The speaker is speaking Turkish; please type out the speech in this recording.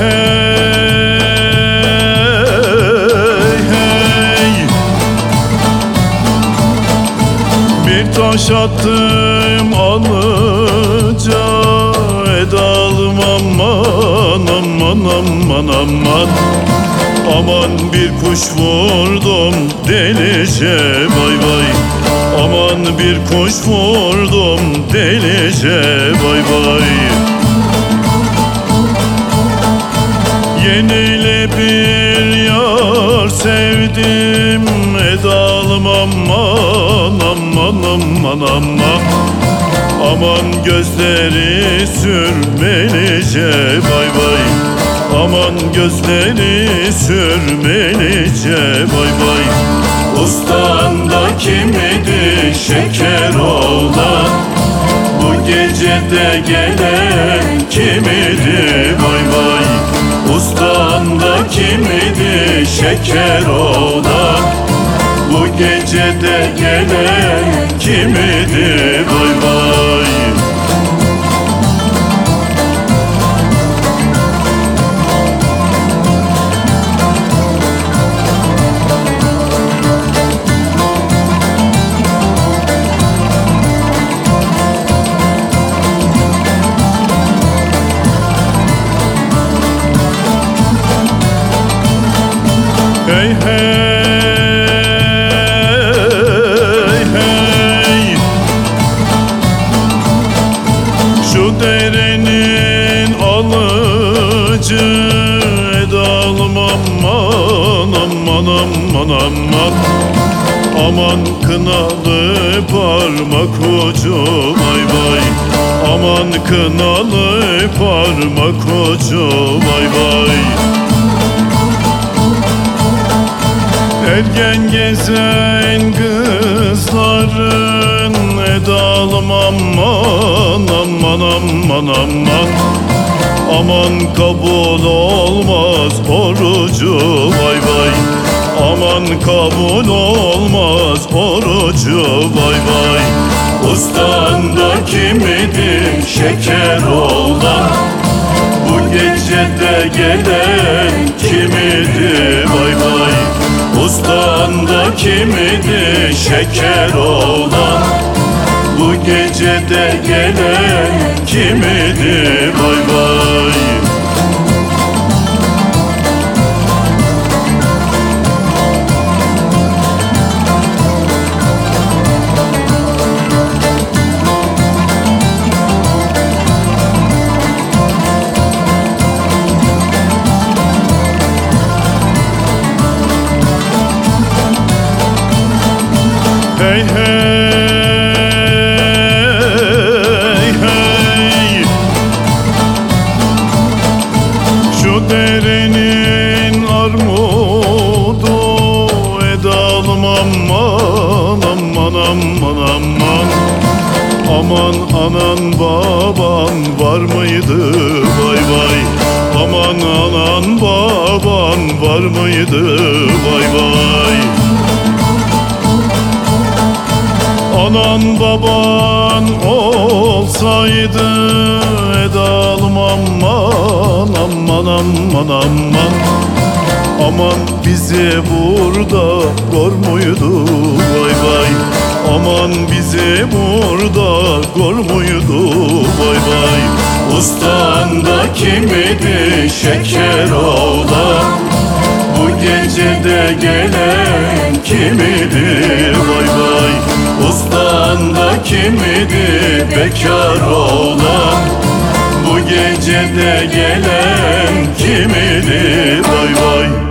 hey hey. Bir taş attım alıca Edalım aman aman aman aman. Aman bir kuş vurdum delice vay vay. Aman bir kuş vurdum delice vay vay. Yeniyle bir yar sevdim Edalım aman aman aman aman. Aman gözleri sürmelice vay vay. Aman gözleri sürmelice vay vay. Ustan da kimidi şeker olan. Bu gecede gelen kimidi vay vay Ustan da kimidi şeker olan Bu gecede gelen kimidi? Vay vay derenin alıcı edalım aman aman aman aman. Aman kınalı parmak ucu vay vay. Aman kınalı parmak ucu vay vay. Ergen gezen kızların edalım aman aman aman. Aman kabul olmaz orucu. Vay vay. Aman kabul olmaz orucu. Vay vay. Ustan da kimidir şeker olan. Bu gecede gelen kimidir? Vay vay. Ustan da kimidir şeker olan. Bu gecede gelen kimidir? Vay vay aman aman aman aman Aman. Anan baban var mıydı? Vay vay. Aman anan baban var mıydı? Vay vay. Anan baban olsaydı edalım. Aman aman aman aman. Aman bizi burada gor muydu? Vay vay. Aman bizi burada gor muydu? Vay vay. Ustan da kimidi şeker olan Bu gecede gelen kimidir vay vay. Ustan da kimidir bekar olan Bu gecede gelen kimidir vay vay